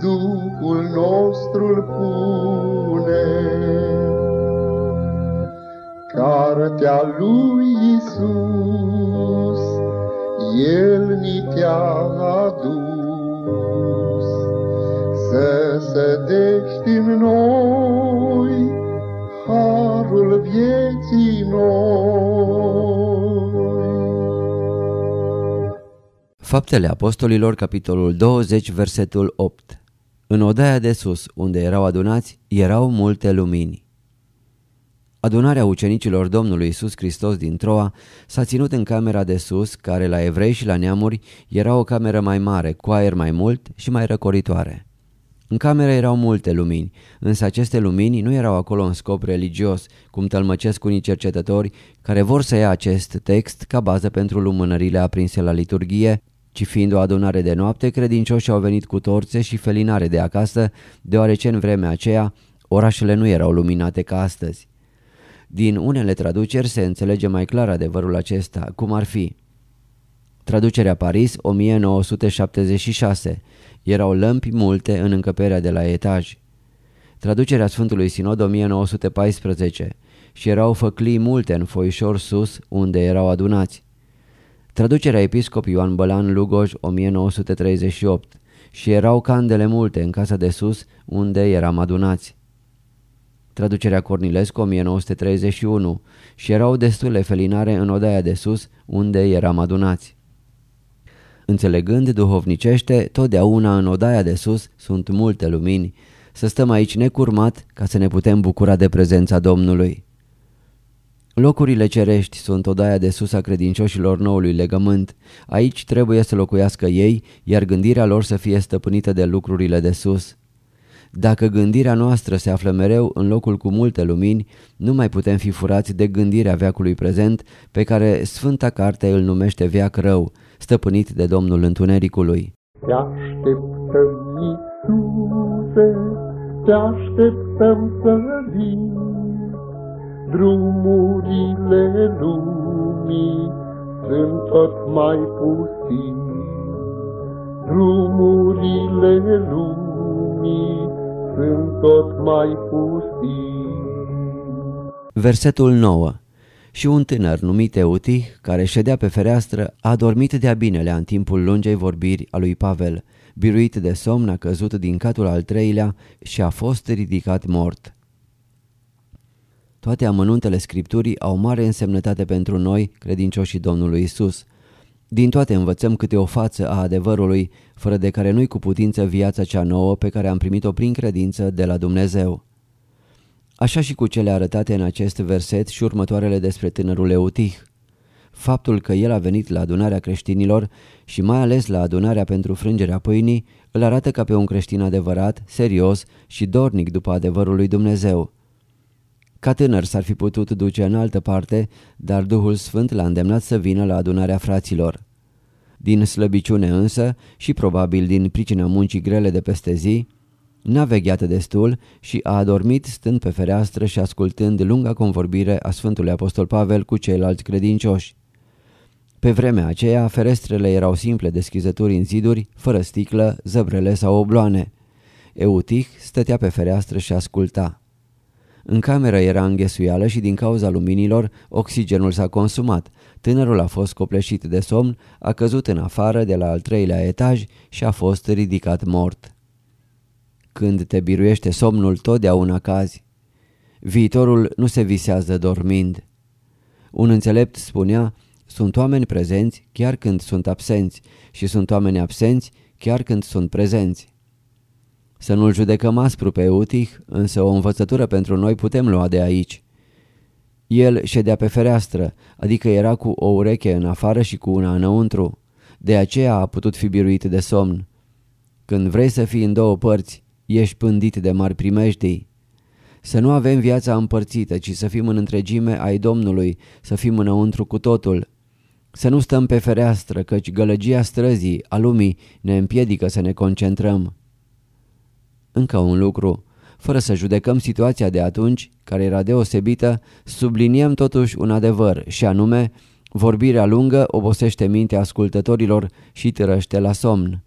Duhul nostru pune. Cartea lui Isus, El ni te-a adus, Să sădești în noi Harul vieții noi. Faptele Apostolilor, capitolul 20, versetul 8 În odaia de sus, unde erau adunați, erau multe lumini. Adunarea ucenicilor Domnului Isus Hristos din Troa s-a ținut în camera de sus, care la evrei și la neamuri era o cameră mai mare, cu aer mai mult și mai răcoritoare. În cameră erau multe lumini, însă aceste lumini nu erau acolo în scop religios, cum tălmăcesc unii cercetători care vor să ia acest text ca bază pentru lumânările aprinse la liturghie, ci fiind o adunare de noapte, credincioșii au venit cu torțe și felinare de acasă, deoarece în vremea aceea orașele nu erau luminate ca astăzi. Din unele traduceri se înțelege mai clar adevărul acesta, cum ar fi. Traducerea Paris 1976 Erau lămpi multe în încăperea de la etaj. Traducerea Sfântului Sinod 1914 Și erau făclii multe în foișor sus unde erau adunați Traducerea Episcop Ioan Bălan Lugoj 1938 Și erau candele multe în casa de sus unde eram adunați Traducerea Cornilescu 1931 și erau destule felinare în odaia de sus unde eram adunați. Înțelegând duhovnicește, totdeauna în odaia de sus sunt multe lumini, să stăm aici necurmat ca să ne putem bucura de prezența Domnului. Locurile cerești sunt odaia de sus a credincioșilor noului legământ. Aici trebuie să locuiască ei, iar gândirea lor să fie stăpânită de lucrurile de sus. Dacă gândirea noastră se află mereu în locul cu multe lumini, nu mai putem fi furați de gândirea veacului prezent, pe care Sfânta Carte îl numește veac rău, stăpânit de Domnul Întunericului. Te așteptăm, Iisuse, te așteptăm să vii, Drumurile lumii sunt tot mai pustii, Drumurile lumii sunt tot mai pustii. Versetul 9 Și un tânăr numit Eutih, care ședea pe fereastră, a dormit de-a binelea în timpul lungei vorbiri a lui Pavel. Biruit de somn a căzut din catul al treilea și a fost ridicat mort. Toate amănuntele Scripturii au mare însemnătate pentru noi, credincioșii Domnului Isus. Din toate învățăm câte o față a adevărului, fără de care nu-i cu putință viața cea nouă pe care am primit-o prin credință de la Dumnezeu. Așa și cu cele arătate în acest verset și următoarele despre tânărul Eutih. Faptul că el a venit la adunarea creștinilor și mai ales la adunarea pentru frângerea pâinii îl arată ca pe un creștin adevărat, serios și dornic după adevărul lui Dumnezeu. Ca tânăr s-ar fi putut duce în altă parte, dar Duhul Sfânt l-a îndemnat să vină la adunarea fraților. Din slăbiciune însă și probabil din pricina muncii grele de peste zi, n-a vegheat destul și a adormit stând pe fereastră și ascultând lunga convorbire a Sfântului Apostol Pavel cu ceilalți credincioși. Pe vremea aceea, ferestrele erau simple deschizături în ziduri, fără sticlă, zăbrele sau obloane. Eutih stătea pe fereastră și asculta. În cameră era înghesuială și din cauza luminilor oxigenul s-a consumat. Tânărul a fost copleșit de somn, a căzut în afară de la al treilea etaj și a fost ridicat mort. Când te biruiește somnul, totdeauna cazi. Viitorul nu se visează dormind. Un înțelept spunea, sunt oameni prezenți chiar când sunt absenți și sunt oameni absenți chiar când sunt prezenți. Să nu-l judecăm aspru pe Eutih, însă o învățătură pentru noi putem lua de aici. El ședea pe fereastră, adică era cu o ureche în afară și cu una înăuntru. De aceea a putut fi biruit de somn. Când vrei să fii în două părți, ești pândit de mari primejdii. Să nu avem viața împărțită, ci să fim în întregime ai Domnului, să fim înăuntru cu totul. Să nu stăm pe fereastră, căci gălăgia străzii, a lumii, ne împiedică să ne concentrăm. Încă un lucru. Fără să judecăm situația de atunci, care era deosebită, subliniem totuși un adevăr, și anume, vorbirea lungă obosește mintea ascultătorilor și târăște la somn.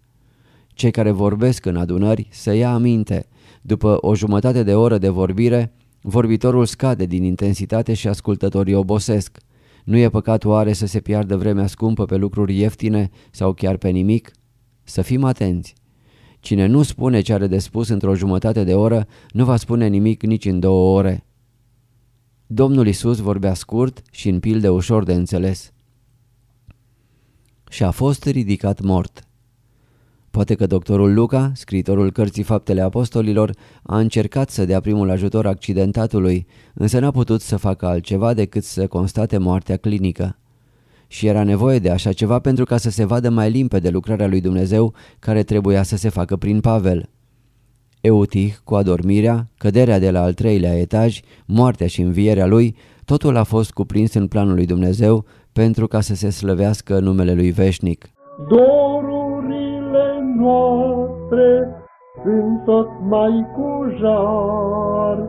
Cei care vorbesc în adunări să ia aminte. După o jumătate de oră de vorbire, vorbitorul scade din intensitate și ascultătorii obosesc. Nu e păcat oare să se piardă vremea scumpă pe lucruri ieftine sau chiar pe nimic? Să fim atenți! Cine nu spune ce are de spus într-o jumătate de oră, nu va spune nimic nici în două ore. Domnul Isus vorbea scurt și în pilde ușor de înțeles. Și a fost ridicat mort. Poate că doctorul Luca, scritorul cărții Faptele Apostolilor, a încercat să dea primul ajutor accidentatului, însă n-a putut să facă altceva decât să constate moartea clinică. Și era nevoie de așa ceva pentru ca să se vadă mai limpede lucrarea lui Dumnezeu care trebuia să se facă prin Pavel. Eutih, cu adormirea, căderea de la al treilea etaj, moartea și învierea lui, totul a fost cuprins în planul lui Dumnezeu pentru ca să se slăvească numele lui veșnic. Dorurile noastre sunt tot mai cu jar,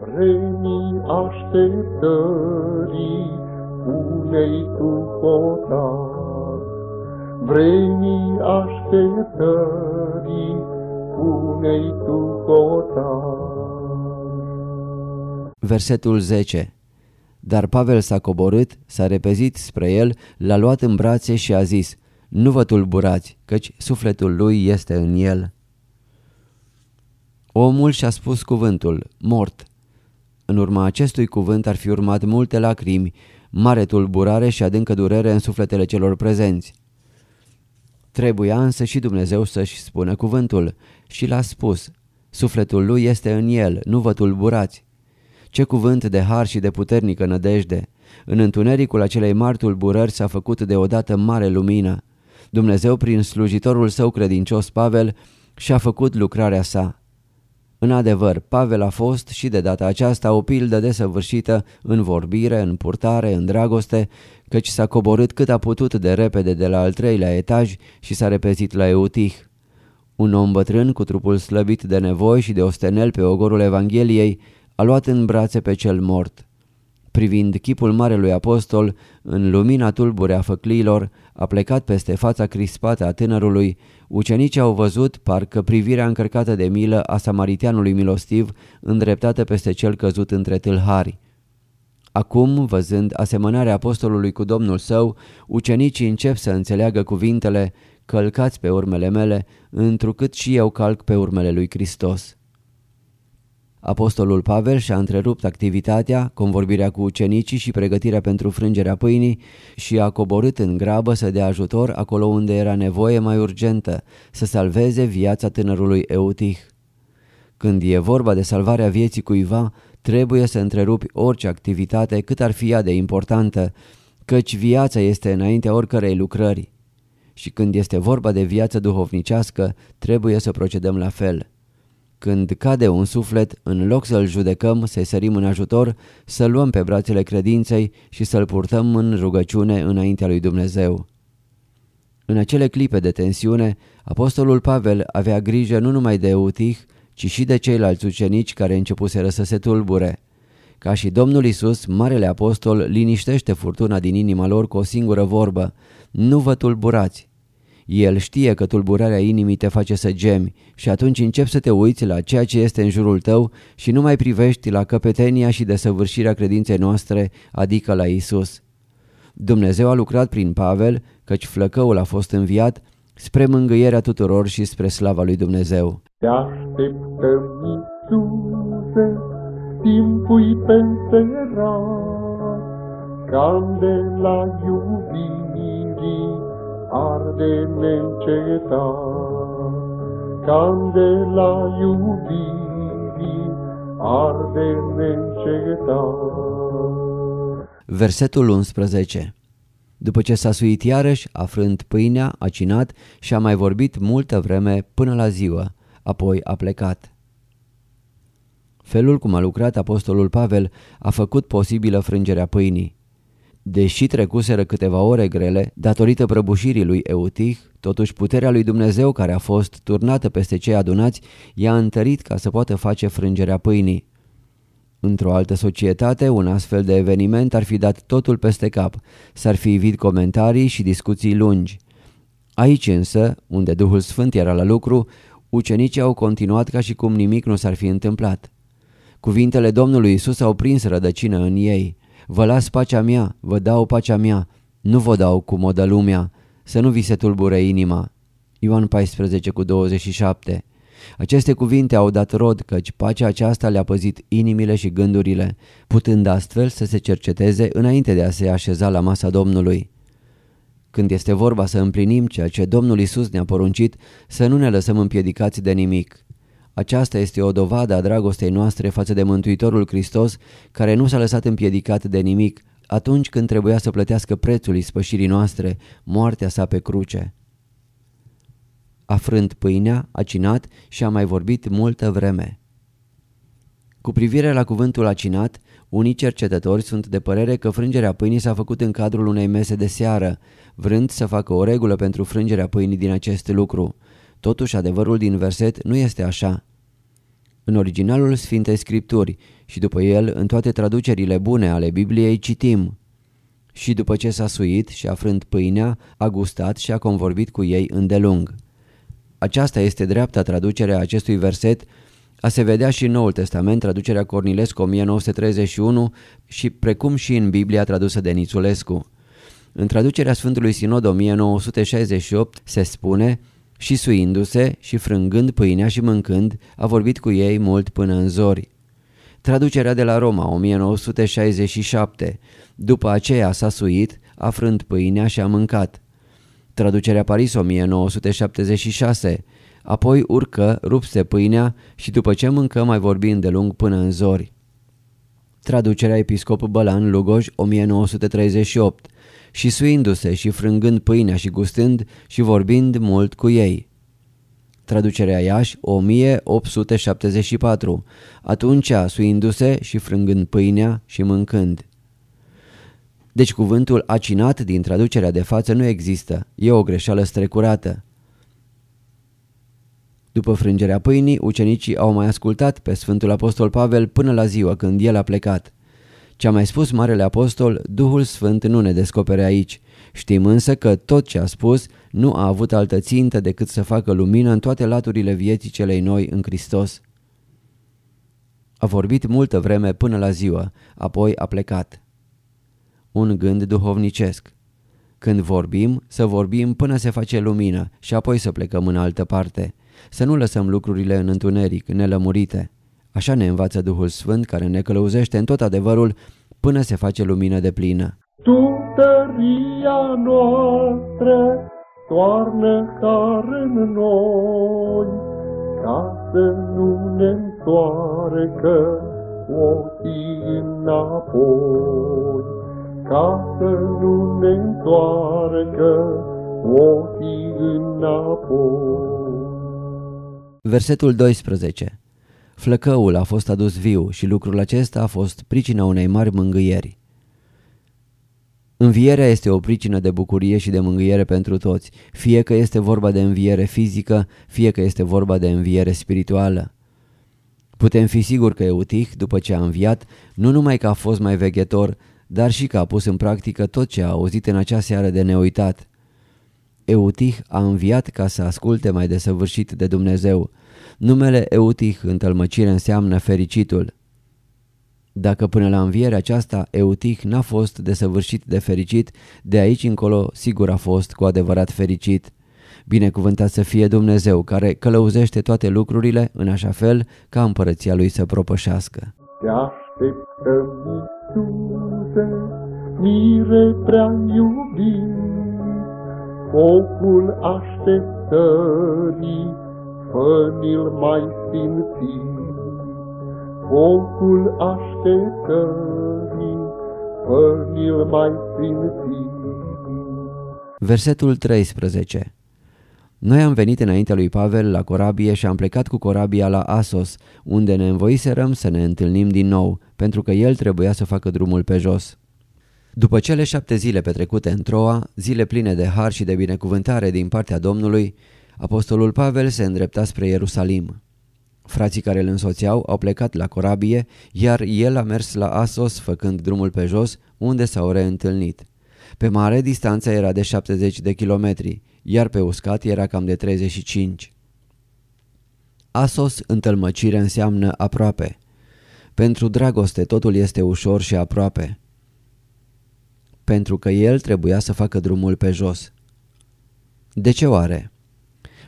vremii așteptării unei tu hotar. Vremii așteptării unei tu hotar. Versetul 10 Dar Pavel s-a coborât, s-a repezit spre el, l-a luat în brațe și a zis, Nu vă tulburați, căci sufletul lui este în el. Omul și-a spus cuvântul, mort. În urma acestui cuvânt ar fi urmat multe lacrimi, mare tulburare și adâncă durere în sufletele celor prezenți. Trebuia însă și Dumnezeu să-și spună cuvântul și l-a spus, sufletul lui este în el, nu vă tulburați. Ce cuvânt de har și de puternică nădejde! În întunericul acelei mari tulburări s-a făcut deodată mare lumină. Dumnezeu, prin slujitorul său credincios Pavel, și-a făcut lucrarea sa. În adevăr, Pavel a fost și de data aceasta o pildă desăvârșită în vorbire, în purtare, în dragoste, căci s-a coborât cât a putut de repede de la al treilea etaj și s-a repezit la Eutih. Un om bătrân cu trupul slăbit de nevoi și de ostenel pe ogorul Evangheliei a luat în brațe pe cel mort. Privind chipul Marelui Apostol, în lumina tulbure a făcliilor, a plecat peste fața crispată a tânărului, ucenicii au văzut parcă privirea încărcată de milă a samariteanului milostiv îndreptată peste cel căzut între tâlhari. Acum, văzând asemănarea apostolului cu domnul său, ucenicii încep să înțeleagă cuvintele călcați pe urmele mele, întrucât și eu calc pe urmele lui Hristos. Apostolul Pavel și-a întrerupt activitatea, convorbirea cu ucenicii și pregătirea pentru frângerea pâinii și a coborât în grabă să dea ajutor acolo unde era nevoie mai urgentă, să salveze viața tânărului Eutih. Când e vorba de salvarea vieții cuiva, trebuie să întrerupi orice activitate cât ar fi ea de importantă, căci viața este înaintea oricărei lucrări. Și când este vorba de viață duhovnicească, trebuie să procedăm la fel. Când cade un suflet, în loc să-l judecăm, să-i sărim în ajutor, să luăm pe brațele credinței și să-l purtăm în rugăciune înaintea lui Dumnezeu. În acele clipe de tensiune, apostolul Pavel avea grijă nu numai de Eutih, ci și de ceilalți ucenici care începuseră să se tulbure. Ca și Domnul Isus, Marele Apostol liniștește furtuna din inima lor cu o singură vorbă, nu vă tulburați. El știe că tulburarea inimii te face să gemi și atunci începi să te uiți la ceea ce este în jurul tău și nu mai privești la căpetenia și desăvârșirea credinței noastre, adică la Isus. Dumnezeu a lucrat prin Pavel, căci flăcăul a fost înviat, spre mângâierea tuturor și spre slava lui Dumnezeu. Te așteptăm, Iisuse, timpul penserat, cam de la iubirii arde neîncetat, de la iubirii arde neîncetat. Versetul 11 După ce s-a suit iarăși, afrând pâinea, a cinat și a mai vorbit multă vreme până la ziua, apoi a plecat. Felul cum a lucrat apostolul Pavel a făcut posibilă frângerea pâinii. Deși trecuseră câteva ore grele, datorită prăbușirii lui Eutih, totuși puterea lui Dumnezeu care a fost turnată peste cei adunați i-a întărit ca să poată face frângerea pâinii. Într-o altă societate, un astfel de eveniment ar fi dat totul peste cap, s-ar fi evit comentarii și discuții lungi. Aici însă, unde Duhul Sfânt era la lucru, ucenicii au continuat ca și cum nimic nu s-ar fi întâmplat. Cuvintele Domnului Isus au prins rădăcină în ei. Vă las pacea mea, vă dau pacea mea, nu vă dau cum o dă lumea, să nu vi se tulbure inima. Ioan 14 cu 27 Aceste cuvinte au dat rod căci pacea aceasta le-a păzit inimile și gândurile, putând astfel să se cerceteze înainte de a se așeza la masa Domnului. Când este vorba să împlinim ceea ce Domnul Isus ne-a poruncit, să nu ne lăsăm împiedicați de nimic. Aceasta este o dovadă a dragostei noastre față de Mântuitorul Hristos, care nu s-a lăsat împiedicat de nimic atunci când trebuia să plătească prețul ispășirii noastre, moartea sa pe cruce. Afrând pâinea, a cinat și a mai vorbit multă vreme. Cu privire la cuvântul acinat, unii cercetători sunt de părere că frângerea pâinii s-a făcut în cadrul unei mese de seară, vrând să facă o regulă pentru frângerea pâinii din acest lucru. Totuși, adevărul din verset nu este așa. În originalul Sfintei Scripturi și după el în toate traducerile bune ale Bibliei citim Și după ce s-a suit și afrând pâinea, a gustat și a convorbit cu ei îndelung. Aceasta este dreapta traducere a acestui verset, a se vedea și în Noul Testament, traducerea Cornilescu 1931 și precum și în Biblia tradusă de Nițulescu. În traducerea Sfântului Sinod 1968 se spune și suindu-se și frângând pâinea și mâncând, a vorbit cu ei mult până în zori. Traducerea de la Roma 1967 După aceea s-a suit, afrând pâinea și a mâncat. Traducerea Paris 1976 Apoi urcă, rupse pâinea și după ce mâncă mai vorbi îndelung până în zori. Traducerea Episcop Bălan Lugoj 1938 și suindu-se și frângând pâinea și gustând și vorbind mult cu ei. Traducerea Iași 1874 Atunci suindu-se și frângând pâinea și mâncând. Deci cuvântul acinat din traducerea de față nu există, e o greșeală strecurată. După frângerea pâinii, ucenicii au mai ascultat pe Sfântul Apostol Pavel până la ziua când el a plecat. Ce a mai spus Marele Apostol, Duhul Sfânt nu ne descopere aici. Știm însă că tot ce a spus nu a avut altă țintă decât să facă lumină în toate laturile vieții celei noi în Hristos. A vorbit multă vreme până la ziua, apoi a plecat. Un gând duhovnicesc. Când vorbim, să vorbim până se face lumină și apoi să plecăm în altă parte. Să nu lăsăm lucrurile în întuneric, nelămurite. Așa ne învață Duhul Sfânt care ne călăuzește în tot adevărul până se face lumină de plină. Tu, tăria noastră, toarnă har în noi, ca să nu ne întoarcă ochii înapoi, ca să nu ne întoarcă ochii înapoi. Versetul 12 Flăcăul a fost adus viu și lucrul acesta a fost pricina unei mari mângâieri. Învierea este o pricină de bucurie și de mângâiere pentru toți, fie că este vorba de înviere fizică, fie că este vorba de înviere spirituală. Putem fi siguri că Eutih, după ce a înviat, nu numai că a fost mai veghetor, dar și că a pus în practică tot ce a auzit în acea seară de neuitat. Eutih a înviat ca să asculte mai desăvârșit de Dumnezeu. Numele Eutih în tălmăcire înseamnă fericitul. Dacă până la învierea aceasta Eutih n-a fost desăvârșit de fericit, de aici încolo sigur a fost cu adevărat fericit. Binecuvântat să fie Dumnezeu care călăuzește toate lucrurile în așa fel ca împărăția Lui să propășească. Te așteptăm, Iisuse, mire prea iubit, focul așteptării fă-l mai simți. Focul așteptării, fă-l mai simți. Versetul 13 Noi am venit înaintea lui Pavel la corabie și am plecat cu corabia la Asos, unde ne învoiserăm să ne întâlnim din nou, pentru că el trebuia să facă drumul pe jos. După cele șapte zile petrecute în Troa, zile pline de har și de binecuvântare din partea Domnului, apostolul Pavel se îndrepta spre Ierusalim. Frații care îl însoțeau au plecat la corabie, iar el a mers la Asos făcând drumul pe jos, unde s-au reîntâlnit. Pe mare distanța era de 70 de kilometri, iar pe uscat era cam de 35. Asos întâlmăcire înseamnă aproape. Pentru dragoste totul este ușor și aproape. Pentru că el trebuia să facă drumul pe jos. De ce oare?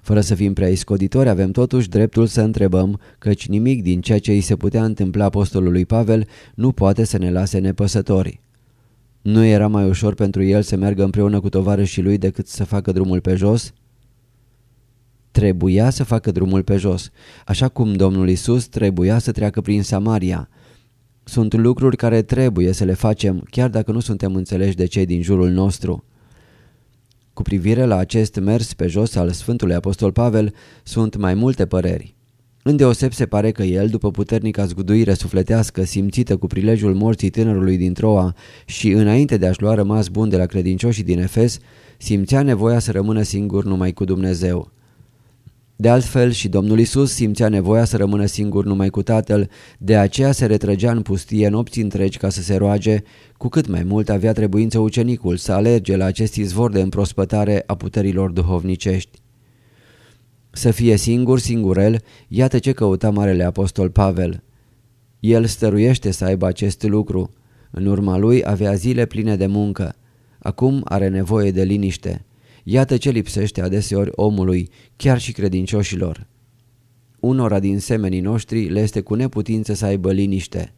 Fără să fim prea iscoditori, avem totuși dreptul să întrebăm, căci nimic din ceea ce îi se putea întâmpla apostolului Pavel nu poate să ne lase nepăsători. Nu era mai ușor pentru el să meargă împreună cu tovarășii lui decât să facă drumul pe jos? Trebuia să facă drumul pe jos, așa cum Domnul Isus trebuia să treacă prin Samaria. Sunt lucruri care trebuie să le facem, chiar dacă nu suntem înțeleși de cei din jurul nostru. Cu privire la acest mers pe jos al Sfântului Apostol Pavel, sunt mai multe păreri. Îndeoseb se pare că el, după puternica zguduire sufletească simțită cu prilejul morții tânărului din Troa și înainte de a-și lua rămas bun de la credincioșii din Efes, simțea nevoia să rămână singur numai cu Dumnezeu. De altfel și Domnul Isus simțea nevoia să rămână singur numai cu Tatăl, de aceea se retrăgea în pustie nopți întregi ca să se roage, cu cât mai mult avea trebuință ucenicul să alerge la acest izvor de împrospătare a puterilor duhovnicești. Să fie singur, singurel, iată ce căuta Marele Apostol Pavel. El stăruiește să aibă acest lucru. În urma lui avea zile pline de muncă. Acum are nevoie de liniște. Iată ce lipsește adeseori omului, chiar și credincioșilor. Unora din semenii noștri le este cu neputință să aibă liniște.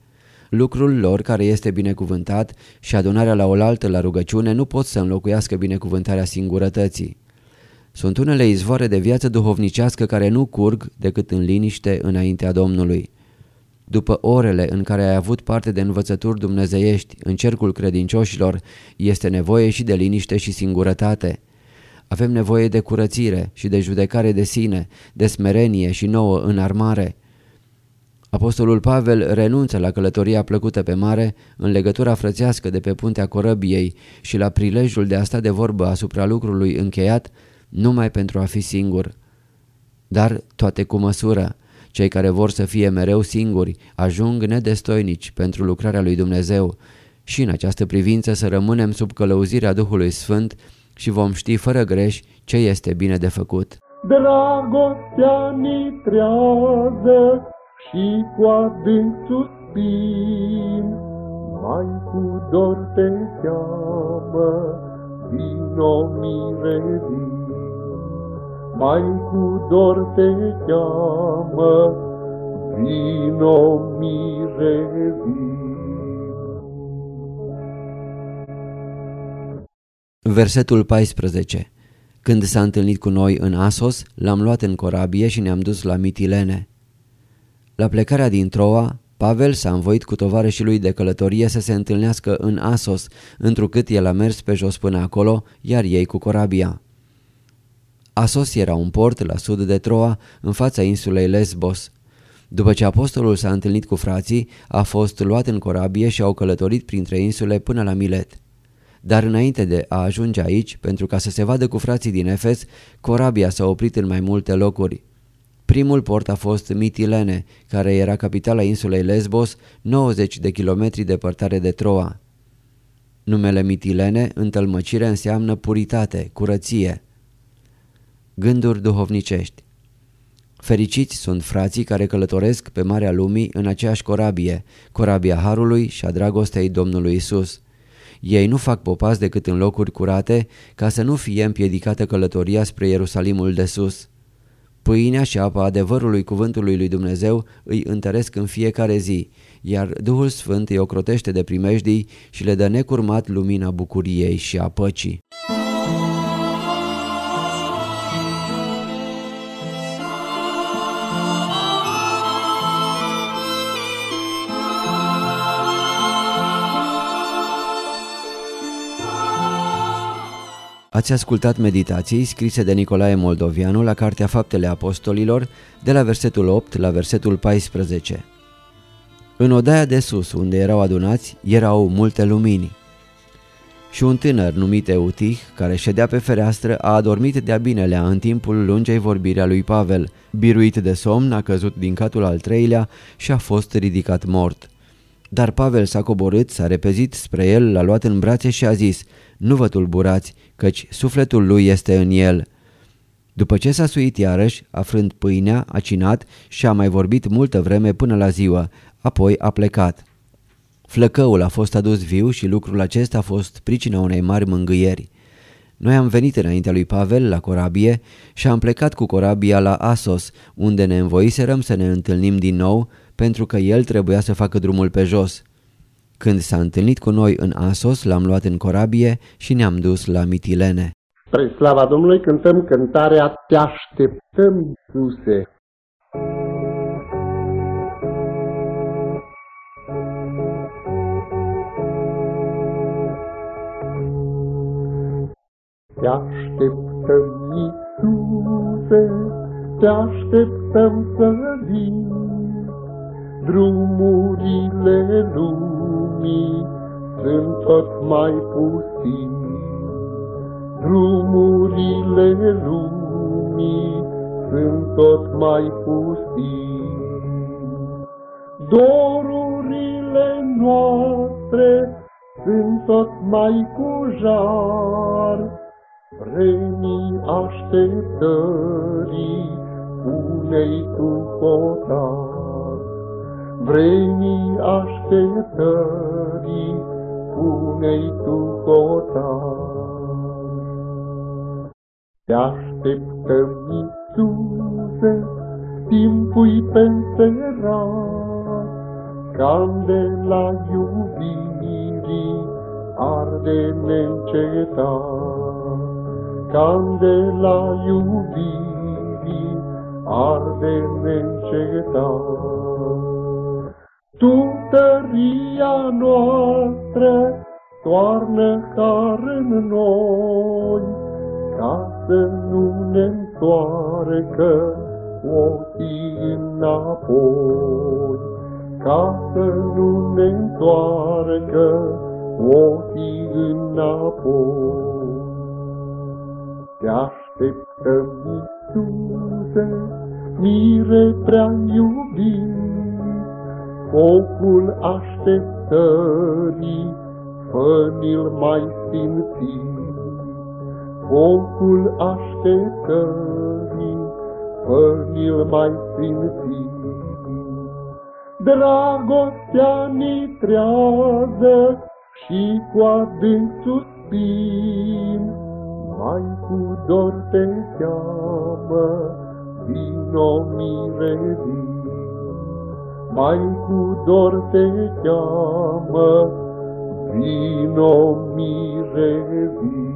Lucrul lor care este binecuvântat și adunarea la oaltă la rugăciune nu pot să înlocuiască binecuvântarea singurătății. Sunt unele izvoare de viață duhovnicească care nu curg decât în liniște înaintea Domnului. După orele în care ai avut parte de învățături dumnezeiești în cercul credincioșilor, este nevoie și de liniște și singurătate. Avem nevoie de curățire și de judecare de sine, de smerenie și nouă înarmare. Apostolul Pavel renunță la călătoria plăcută pe mare, în legătura frățească de pe puntea corăbiei și la prilejul de a sta de vorbă asupra lucrului încheiat, numai pentru a fi singur. Dar toate cu măsură. Cei care vor să fie mereu singuri ajung nedestoinici pentru lucrarea lui Dumnezeu și în această privință să rămânem sub călăuzirea Duhului Sfânt și vom ști fără greș ce este bine de făcut. Dragostea nitrează și cu adânc suspin, mai cu dor te cheamă, vino mire vin mai cu dor te cheamă, vino mire Versetul 14 Când s-a întâlnit cu noi în Asos, l-am luat în corabie și ne-am dus la Mitilene. La plecarea din Troa, Pavel s-a învoit cu tovarășii lui de călătorie să se întâlnească în Asos, întrucât el a mers pe jos până acolo, iar ei cu corabia. Asos era un port la sud de Troa, în fața insulei Lesbos. După ce apostolul s-a întâlnit cu frații, a fost luat în corabie și au călătorit printre insule până la Milet. Dar înainte de a ajunge aici, pentru ca să se vadă cu frații din Efes, corabia s-a oprit în mai multe locuri. Primul port a fost Mitilene, care era capitala insulei Lesbos, 90 de kilometri departare de Troa. Numele Mitilene, întâlmăcire, înseamnă puritate, curăție. Gânduri duhovnicești Fericiți sunt frații care călătoresc pe Marea Lumii în aceeași corabie, corabia Harului și a dragostei Domnului Isus. Ei nu fac popas decât în locuri curate ca să nu fie împiedicată călătoria spre Ierusalimul de sus. Pâinea și apa adevărului cuvântului lui Dumnezeu îi întăresc în fiecare zi, iar Duhul Sfânt îi ocrotește de primejdii și le dă necurmat lumina bucuriei și a păcii. Ați ascultat meditații scrise de Nicolae Moldovianu la Cartea Faptele Apostolilor, de la versetul 8 la versetul 14. În odaia de sus, unde erau adunați, erau multe lumini. Și un tânăr numit Eutih, care ședea pe fereastră, a adormit de-a binelea în timpul lungei vorbirea lui Pavel. Biruit de somn, a căzut din catul al treilea și a fost ridicat mort. Dar Pavel s-a coborât, s-a repezit spre el, l-a luat în brațe și a zis, Nu vă tulburați, căci sufletul lui este în el. După ce s-a suit iarăși, afrând pâinea, a cinat și a mai vorbit multă vreme până la ziua, apoi a plecat. Flăcăul a fost adus viu și lucrul acesta a fost pricina unei mari mângâieri. Noi am venit înaintea lui Pavel la corabie și am plecat cu corabia la Asos, unde ne învoiserăm să ne întâlnim din nou, pentru că el trebuia să facă drumul pe jos. Când s-a întâlnit cu noi în Asos, l-am luat în corabie și ne-am dus la Mitilene. Spre slava Domnului cântăm cântarea Te așteptăm, Iisuse. Te așteptăm, Iisuse, te așteptăm să vii, drumurile lumii sunt tot mai pustii. Drumurile lumii sunt tot mai pustii. Dorurile noastre sunt tot mai cu jar, Vremii așteptării unei tu hotar. Vremii așteptării unei tu hotar. Te așteptăm, Iisuse, timpul penserat, Candela iubirii arde neîncetat. Candela iubirii arde neîncetat. Tu, tăria noastră, toarnă har în noi, ca să nu ne întoarcă ochii înapoi, ca să nu ne întoarcă ochii înapoi. Te așteptăm, Iisuse, mire prea iubit, focul așteptării, fă-l mai simțit. Focul așteptării, fă-l mai simțit. Dragostea nitrează și cu adânc suspin, mai cu dor te cheamă, vino mire vin. Mai cu dor te cheamă, vino mire vin.